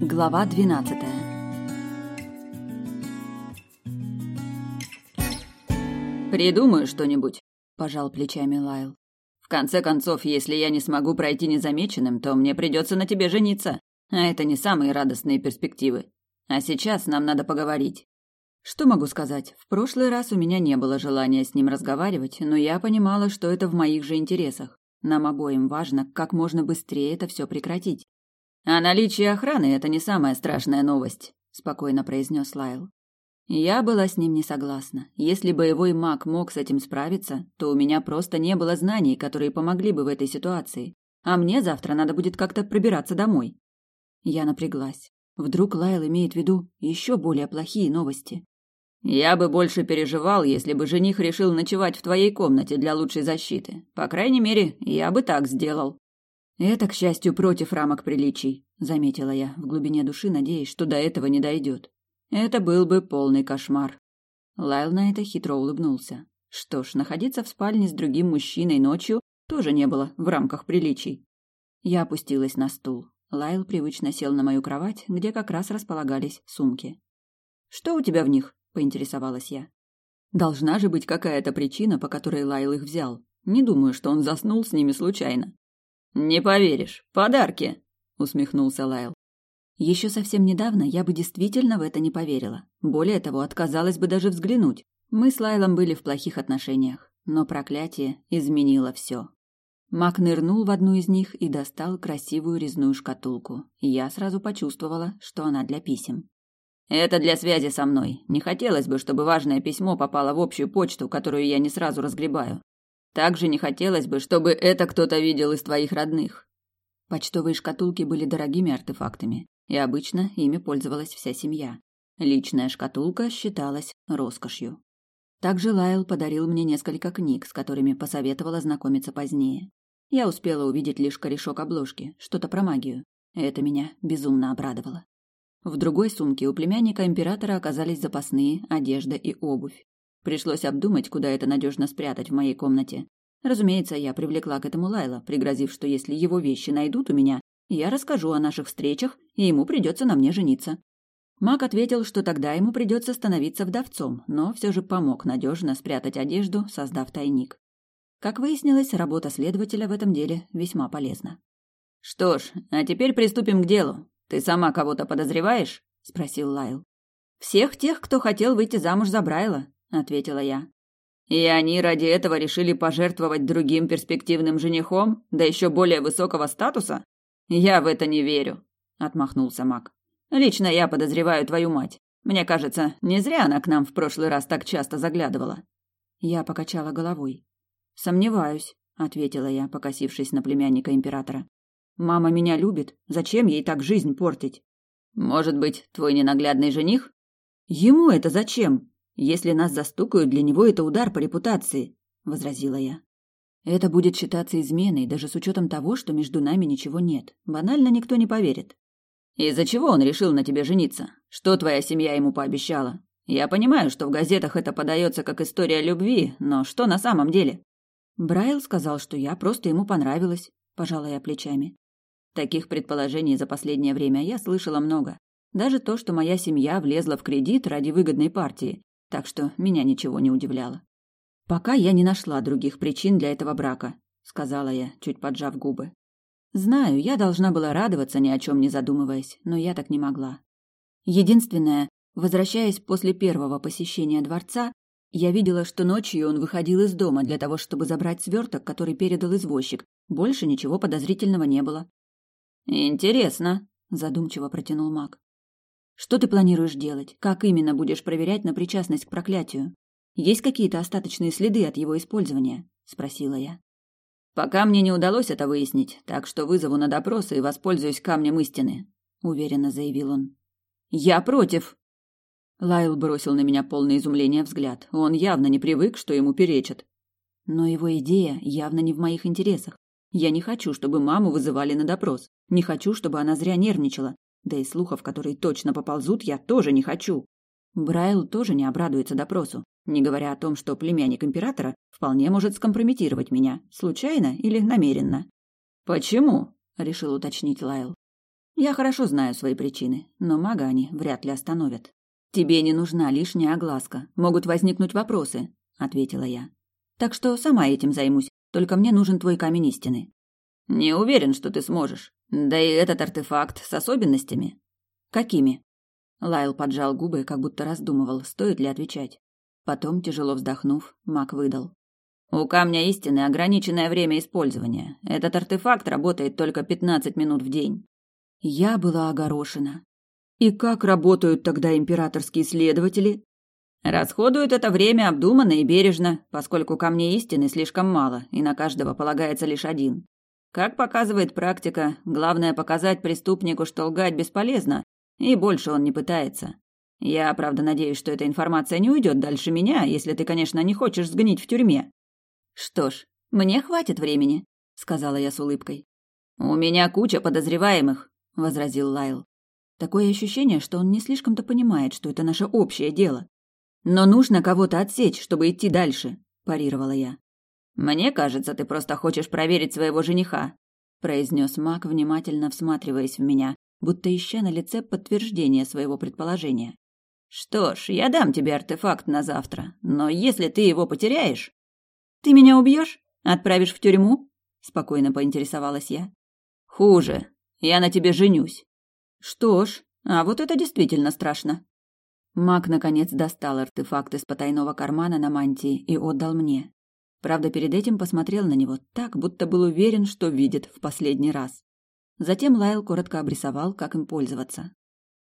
Глава двенадцатая «Придумаю что-нибудь», – пожал плечами Лайл. «В конце концов, если я не смогу пройти незамеченным, то мне придется на тебе жениться, а это не самые радостные перспективы. А сейчас нам надо поговорить». Что могу сказать? В прошлый раз у меня не было желания с ним разговаривать, но я понимала, что это в моих же интересах. Нам обоим важно как можно быстрее это все прекратить. «А наличие охраны – это не самая страшная новость», – спокойно произнес Лайл. Я была с ним не согласна. Если боевой маг мог с этим справиться, то у меня просто не было знаний, которые помогли бы в этой ситуации. А мне завтра надо будет как-то пробираться домой. Я напряглась. Вдруг Лайл имеет в виду еще более плохие новости. Я бы больше переживал, если бы жених решил ночевать в твоей комнате для лучшей защиты. По крайней мере, я бы так сделал. Это, к счастью, против рамок приличий, заметила я, в глубине души надеясь, что до этого не дойдет. Это был бы полный кошмар. Лайл на это хитро улыбнулся. Что ж, находиться в спальне с другим мужчиной ночью тоже не было в рамках приличий. Я опустилась на стул. Лайл привычно сел на мою кровать, где как раз располагались сумки. «Что у тебя в них?» – поинтересовалась я. Должна же быть какая-то причина, по которой Лайл их взял. Не думаю, что он заснул с ними случайно. «Не поверишь, подарки!» – усмехнулся Лайл. Еще совсем недавно я бы действительно в это не поверила. Более того, отказалась бы даже взглянуть. Мы с Лайлом были в плохих отношениях, но проклятие изменило все. Мак нырнул в одну из них и достал красивую резную шкатулку. Я сразу почувствовала, что она для писем. «Это для связи со мной. Не хотелось бы, чтобы важное письмо попало в общую почту, которую я не сразу разгребаю. Также не хотелось бы, чтобы это кто-то видел из твоих родных». Почтовые шкатулки были дорогими артефактами и обычно ими пользовалась вся семья. Личная шкатулка считалась роскошью. Также Лайл подарил мне несколько книг, с которыми посоветовала знакомиться позднее. Я успела увидеть лишь корешок обложки, что-то про магию. Это меня безумно обрадовало. В другой сумке у племянника императора оказались запасные одежда и обувь. Пришлось обдумать, куда это надежно спрятать в моей комнате. Разумеется, я привлекла к этому Лайла, пригрозив, что если его вещи найдут у меня, я расскажу о наших встречах, и ему придется на мне жениться. Мак ответил, что тогда ему придется становиться вдовцом, но все же помог надежно спрятать одежду, создав тайник. Как выяснилось, работа следователя в этом деле весьма полезна. «Что ж, а теперь приступим к делу. Ты сама кого-то подозреваешь?» – спросил Лайл. «Всех тех, кто хотел выйти замуж за Брайла», – ответила я. «И они ради этого решили пожертвовать другим перспективным женихом, да еще более высокого статуса?» Я в это не верю, отмахнулся Мак. Лично я подозреваю твою мать. Мне кажется, не зря она к нам в прошлый раз так часто заглядывала. Я покачала головой. Сомневаюсь, ответила я, покосившись на племянника императора. Мама меня любит, зачем ей так жизнь портить? Может быть, твой ненаглядный жених? Ему это зачем? Если нас застукают, для него это удар по репутации, возразила я. Это будет считаться изменой, даже с учетом того, что между нами ничего нет. Банально никто не поверит. Из-за чего он решил на тебе жениться? Что твоя семья ему пообещала? Я понимаю, что в газетах это подается как история любви, но что на самом деле? Брайл сказал, что я просто ему понравилась, пожала я плечами. Таких предположений за последнее время я слышала много. Даже то, что моя семья влезла в кредит ради выгодной партии, так что меня ничего не удивляло. Пока я не нашла других причин для этого брака, сказала я, чуть поджав губы. Знаю, я должна была радоваться, ни о чем не задумываясь, но я так не могла. Единственное, возвращаясь после первого посещения дворца, я видела, что ночью он выходил из дома для того, чтобы забрать сверток, который передал извозчик. Больше ничего подозрительного не было. Интересно, задумчиво протянул Мак. Что ты планируешь делать? Как именно будешь проверять на причастность к проклятию? Есть какие-то остаточные следы от его использования? спросила я. Пока мне не удалось это выяснить, так что вызову на допрос и воспользуюсь камнем истины, уверенно заявил он. Я против. Лайл бросил на меня полное изумление взгляд. Он явно не привык, что ему перечат. Но его идея явно не в моих интересах. Я не хочу, чтобы маму вызывали на допрос. Не хочу, чтобы она зря нервничала. Да и слухов, которые точно поползут, я тоже не хочу. Брайл тоже не обрадуется допросу не говоря о том, что племянник императора вполне может скомпрометировать меня, случайно или намеренно. «Почему?» – решил уточнить Лайл. Я хорошо знаю свои причины, но мага они вряд ли остановят. Тебе не нужна лишняя огласка. Могут возникнуть вопросы, ответила я. Так что сама этим займусь. Только мне нужен твой камень истины. Не уверен, что ты сможешь. Да и этот артефакт с особенностями. Какими? Лайл поджал губы, как будто раздумывал, стоит ли отвечать. Потом, тяжело вздохнув, маг выдал. У камня истины ограниченное время использования. Этот артефакт работает только 15 минут в день. Я была огорошена. И как работают тогда императорские следователи? Расходуют это время обдуманно и бережно, поскольку камней истины слишком мало, и на каждого полагается лишь один. Как показывает практика, главное показать преступнику, что лгать бесполезно, и больше он не пытается. Я, правда, надеюсь, что эта информация не уйдет дальше меня, если ты, конечно, не хочешь сгнить в тюрьме. Что ж, мне хватит времени, сказала я с улыбкой. У меня куча подозреваемых, возразил Лайл. Такое ощущение, что он не слишком-то понимает, что это наше общее дело. Но нужно кого-то отсечь, чтобы идти дальше, парировала я. Мне кажется, ты просто хочешь проверить своего жениха, произнес Мак, внимательно всматриваясь в меня, будто ища на лице подтверждение своего предположения. Что ж, я дам тебе артефакт на завтра, но если ты его потеряешь, ты меня убьешь? Отправишь в тюрьму? Спокойно поинтересовалась я. Хуже. Я на тебе женюсь. Что ж, а вот это действительно страшно. Маг наконец достал артефакт из потайного кармана на мантии и отдал мне. Правда, перед этим посмотрел на него так, будто был уверен, что видит в последний раз. Затем Лайл коротко обрисовал, как им пользоваться.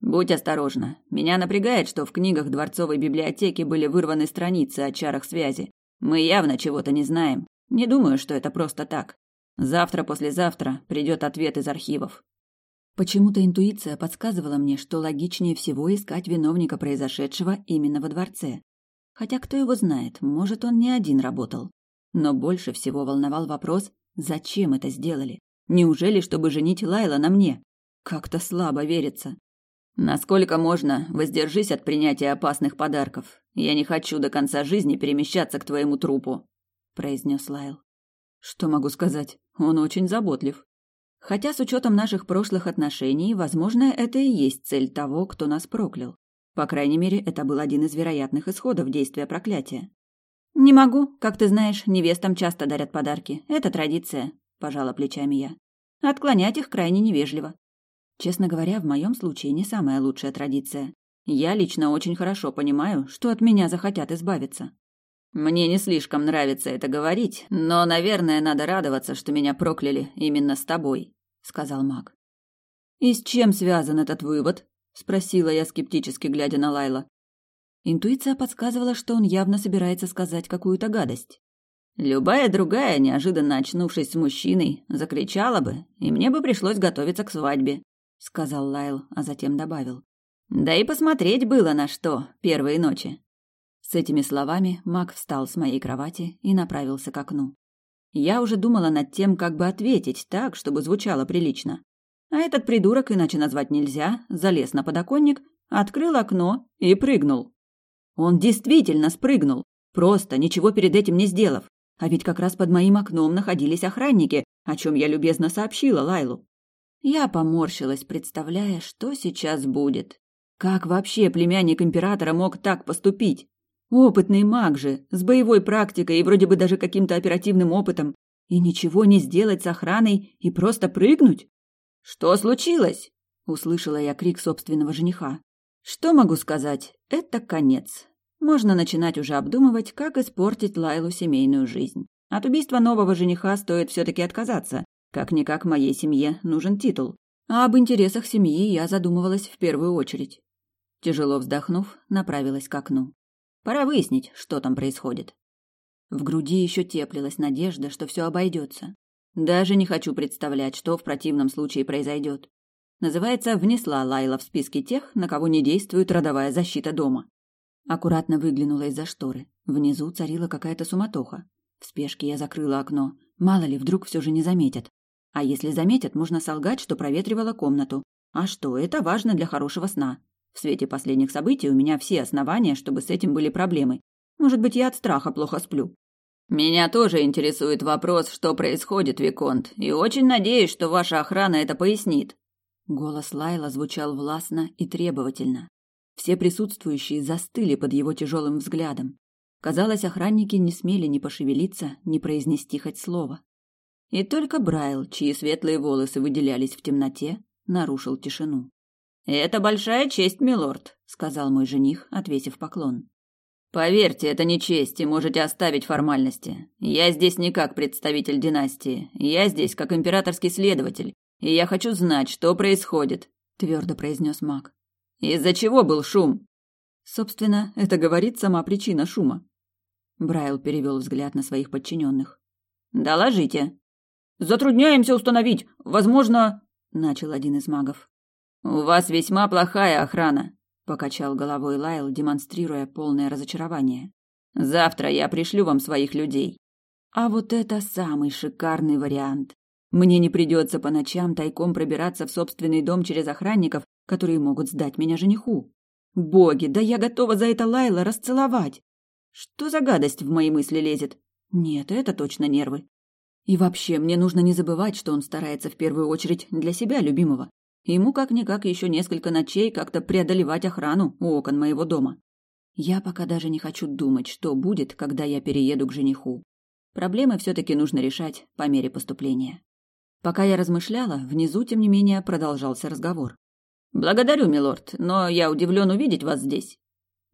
«Будь осторожна. Меня напрягает, что в книгах дворцовой библиотеки были вырваны страницы о чарах связи. Мы явно чего-то не знаем. Не думаю, что это просто так. Завтра-послезавтра придет ответ из архивов. Почему-то интуиция подсказывала мне, что логичнее всего искать виновника произошедшего именно во дворце. Хотя кто его знает, может, он не один работал. Но больше всего волновал вопрос, зачем это сделали? Неужели, чтобы женить Лайла на мне? Как-то слабо верится. Насколько можно, воздержись от принятия опасных подарков. Я не хочу до конца жизни перемещаться к твоему трупу, произнес Лайл. Что могу сказать? Он очень заботлив. Хотя с учетом наших прошлых отношений, возможно, это и есть цель того, кто нас проклял. По крайней мере, это был один из вероятных исходов действия проклятия. Не могу, как ты знаешь, невестам часто дарят подарки. Это традиция, пожала плечами я. Отклонять их крайне невежливо. Честно говоря, в моем случае не самая лучшая традиция. Я лично очень хорошо понимаю, что от меня захотят избавиться. Мне не слишком нравится это говорить, но, наверное, надо радоваться, что меня прокляли именно с тобой, сказал Мак. И с чем связан этот вывод? спросила я скептически, глядя на Лайла. Интуиция подсказывала, что он явно собирается сказать какую-то гадость. Любая другая, неожиданно очнувшись с мужчиной, закричала бы, и мне бы пришлось готовиться к свадьбе сказал Лайл, а затем добавил. Да и посмотреть было на что первые ночи. С этими словами Мак встал с моей кровати и направился к окну. Я уже думала над тем, как бы ответить так, чтобы звучало прилично. А этот придурок, иначе назвать нельзя, залез на подоконник, открыл окно и прыгнул. Он действительно спрыгнул, просто ничего перед этим не сделав. А ведь как раз под моим окном находились охранники, о чем я любезно сообщила Лайлу. Я поморщилась, представляя, что сейчас будет. Как вообще племянник императора мог так поступить? Опытный маг же, с боевой практикой и вроде бы даже каким-то оперативным опытом. И ничего не сделать с охраной и просто прыгнуть? «Что случилось?» — услышала я крик собственного жениха. «Что могу сказать? Это конец. Можно начинать уже обдумывать, как испортить Лайлу семейную жизнь. От убийства нового жениха стоит все-таки отказаться, как-никак моей семье нужен титул, а об интересах семьи я задумывалась в первую очередь. Тяжело вздохнув, направилась к окну. Пора выяснить, что там происходит. В груди еще теплилась надежда, что все обойдется. Даже не хочу представлять, что в противном случае произойдет. Называется, внесла Лайла в списки тех, на кого не действует родовая защита дома. Аккуратно выглянула из-за шторы. Внизу царила какая-то суматоха. В спешке я закрыла окно. Мало ли, вдруг все же не заметят. А если заметят, можно солгать, что проветривала комнату. А что, это важно для хорошего сна. В свете последних событий у меня все основания, чтобы с этим были проблемы. Может быть, я от страха плохо сплю. Меня тоже интересует вопрос, что происходит, Виконт, и очень надеюсь, что ваша охрана это пояснит. Голос Лайла звучал властно и требовательно. Все присутствующие застыли под его тяжелым взглядом. Казалось, охранники не смели ни пошевелиться, ни произнести хоть слово. И только Брайл, чьи светлые волосы выделялись в темноте, нарушил тишину. «Это большая честь, милорд», — сказал мой жених, отвесив поклон. «Поверьте, это не честь, и можете оставить формальности. Я здесь не как представитель династии. Я здесь как императорский следователь, и я хочу знать, что происходит», — твердо произнес маг. «Из-за чего был шум?» Собственно, это говорит сама причина шума. Брайл перевел взгляд на своих подчиненных. «Доложите». «Затрудняемся установить. Возможно...» — начал один из магов. «У вас весьма плохая охрана», — покачал головой Лайл, демонстрируя полное разочарование. «Завтра я пришлю вам своих людей». А вот это самый шикарный вариант. Мне не придется по ночам тайком пробираться в собственный дом через охранников, которые могут сдать меня жениху. Боги, да я готова за это Лайла расцеловать. Что за гадость в мои мысли лезет? Нет, это точно нервы. И вообще, мне нужно не забывать, что он старается в первую очередь для себя любимого. Ему как-никак еще несколько ночей как-то преодолевать охрану у окон моего дома. Я пока даже не хочу думать, что будет, когда я перееду к жениху. Проблемы все-таки нужно решать по мере поступления. Пока я размышляла, внизу, тем не менее, продолжался разговор. «Благодарю, милорд, но я удивлен увидеть вас здесь».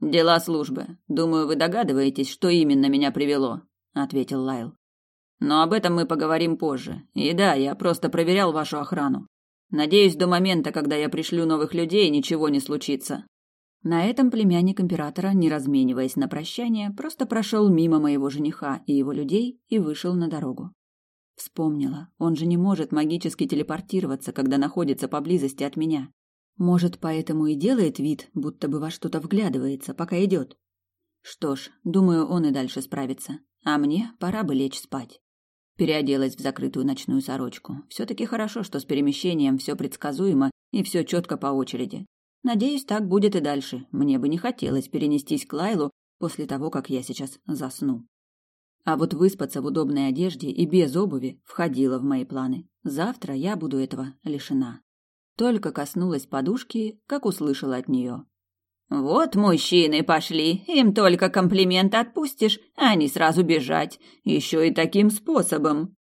«Дела службы. Думаю, вы догадываетесь, что именно меня привело», — ответил Лайл. «Но об этом мы поговорим позже. И да, я просто проверял вашу охрану. Надеюсь, до момента, когда я пришлю новых людей, ничего не случится. На этом племянник императора, не размениваясь на прощание, просто прошел мимо моего жениха и его людей и вышел на дорогу. Вспомнила, он же не может магически телепортироваться, когда находится поблизости от меня. Может, поэтому и делает вид, будто бы во что-то вглядывается, пока идет. Что ж, думаю, он и дальше справится. А мне пора бы лечь спать. Переоделась в закрытую ночную сорочку. Все-таки хорошо, что с перемещением все предсказуемо и все четко по очереди. Надеюсь, так будет и дальше. Мне бы не хотелось перенестись к Лайлу после того, как я сейчас засну. А вот выспаться в удобной одежде и без обуви входило в мои планы. Завтра я буду этого лишена. Только коснулась подушки, как услышала от нее. Вот мужчины пошли, им только комплимент отпустишь, а они сразу бежать, еще и таким способом.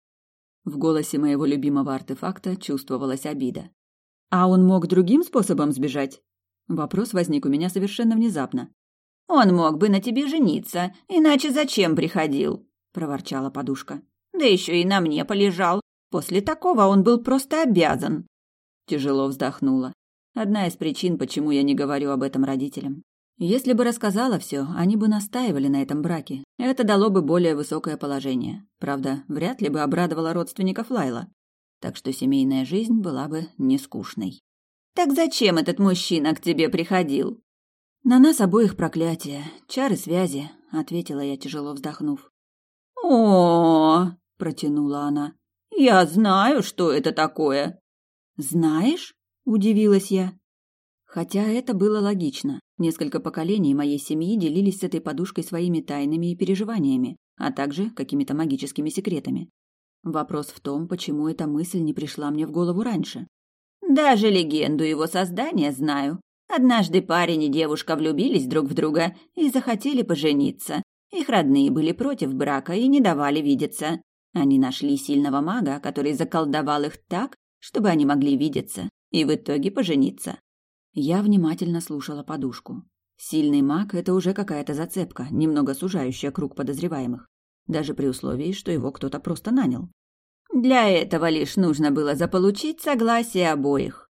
В голосе моего любимого артефакта чувствовалась обида. А он мог другим способом сбежать? Вопрос возник у меня совершенно внезапно. Он мог бы на тебе жениться, иначе зачем приходил? Проворчала подушка. Да еще и на мне полежал. После такого он был просто обязан. Тяжело вздохнула. Одна из причин, почему я не говорю об этом родителям. Если бы рассказала все, они бы настаивали на этом браке. Это дало бы более высокое положение. Правда, вряд ли бы обрадовало родственников Лайла. Так что семейная жизнь была бы не скучной. «Так зачем этот мужчина к тебе приходил?» «На нас обоих проклятие, чары связи», — ответила я, тяжело вздохнув. О, протянула она. «Я знаю, что это такое». «Знаешь?» Удивилась я. Хотя это было логично. Несколько поколений моей семьи делились с этой подушкой своими тайнами и переживаниями, а также какими-то магическими секретами. Вопрос в том, почему эта мысль не пришла мне в голову раньше. Даже легенду его создания знаю. Однажды парень и девушка влюбились друг в друга и захотели пожениться. Их родные были против брака и не давали видеться. Они нашли сильного мага, который заколдовал их так, чтобы они могли видеться и в итоге пожениться. Я внимательно слушала подушку. Сильный маг – это уже какая-то зацепка, немного сужающая круг подозреваемых, даже при условии, что его кто-то просто нанял. Для этого лишь нужно было заполучить согласие обоих.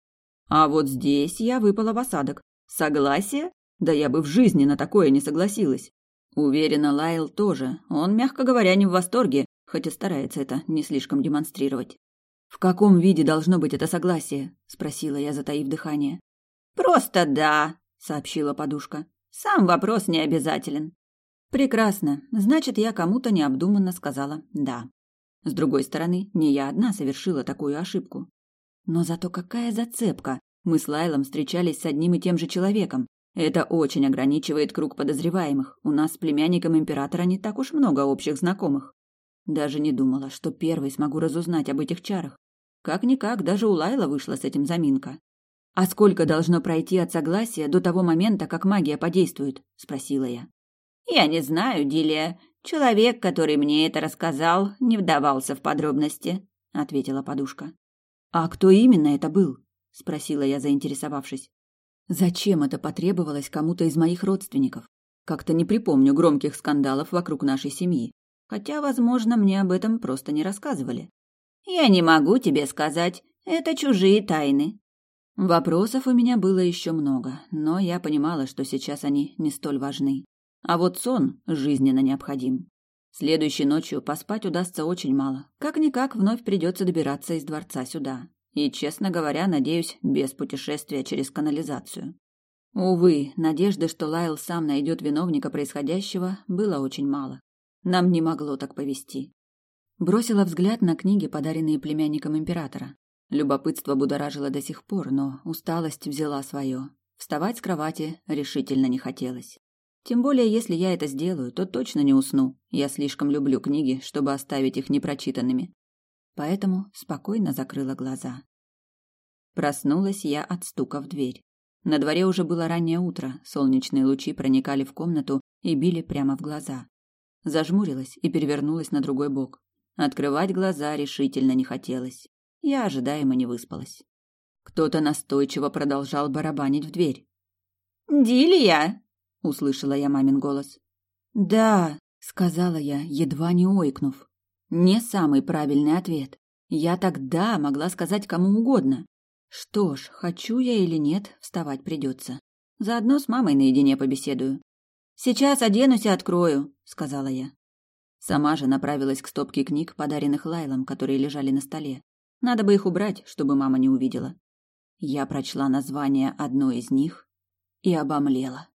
А вот здесь я выпала в осадок. Согласие? Да я бы в жизни на такое не согласилась. Уверена, Лайл тоже. Он, мягко говоря, не в восторге, хоть и старается это не слишком демонстрировать. «В каком виде должно быть это согласие?» – спросила я, затаив дыхание. «Просто да», – сообщила подушка. «Сам вопрос не обязателен». «Прекрасно. Значит, я кому-то необдуманно сказала «да». С другой стороны, не я одна совершила такую ошибку. Но зато какая зацепка! Мы с Лайлом встречались с одним и тем же человеком. Это очень ограничивает круг подозреваемых. У нас с племянником императора не так уж много общих знакомых. Даже не думала, что первой смогу разузнать об этих чарах. Как-никак, даже у Лайла вышла с этим заминка. «А сколько должно пройти от согласия до того момента, как магия подействует?» – спросила я. «Я не знаю, Дилия. Человек, который мне это рассказал, не вдавался в подробности», – ответила подушка. «А кто именно это был?» – спросила я, заинтересовавшись. «Зачем это потребовалось кому-то из моих родственников? Как-то не припомню громких скандалов вокруг нашей семьи. Хотя, возможно, мне об этом просто не рассказывали. Я не могу тебе сказать. Это чужие тайны. Вопросов у меня было еще много, но я понимала, что сейчас они не столь важны. А вот сон жизненно необходим. Следующей ночью поспать удастся очень мало. Как-никак вновь придется добираться из дворца сюда. И, честно говоря, надеюсь, без путешествия через канализацию. Увы, надежды, что Лайл сам найдет виновника происходящего, было очень мало. Нам не могло так повести. Бросила взгляд на книги, подаренные племянником императора. Любопытство будоражило до сих пор, но усталость взяла свое. Вставать с кровати решительно не хотелось. Тем более, если я это сделаю, то точно не усну. Я слишком люблю книги, чтобы оставить их непрочитанными. Поэтому спокойно закрыла глаза. Проснулась я от стука в дверь. На дворе уже было раннее утро, солнечные лучи проникали в комнату и били прямо в глаза. Зажмурилась и перевернулась на другой бок. Открывать глаза решительно не хотелось. Я ожидаемо не выспалась. Кто-то настойчиво продолжал барабанить в дверь. «Дилия!» — услышала я мамин голос. «Да», — сказала я, едва не ойкнув. Не самый правильный ответ. Я тогда могла сказать кому угодно. Что ж, хочу я или нет, вставать придется. Заодно с мамой наедине побеседую. Сейчас оденусь и открою, сказала я. Сама же направилась к стопке книг, подаренных Лайлом, которые лежали на столе. Надо бы их убрать, чтобы мама не увидела. Я прочла название одной из них и обомлела.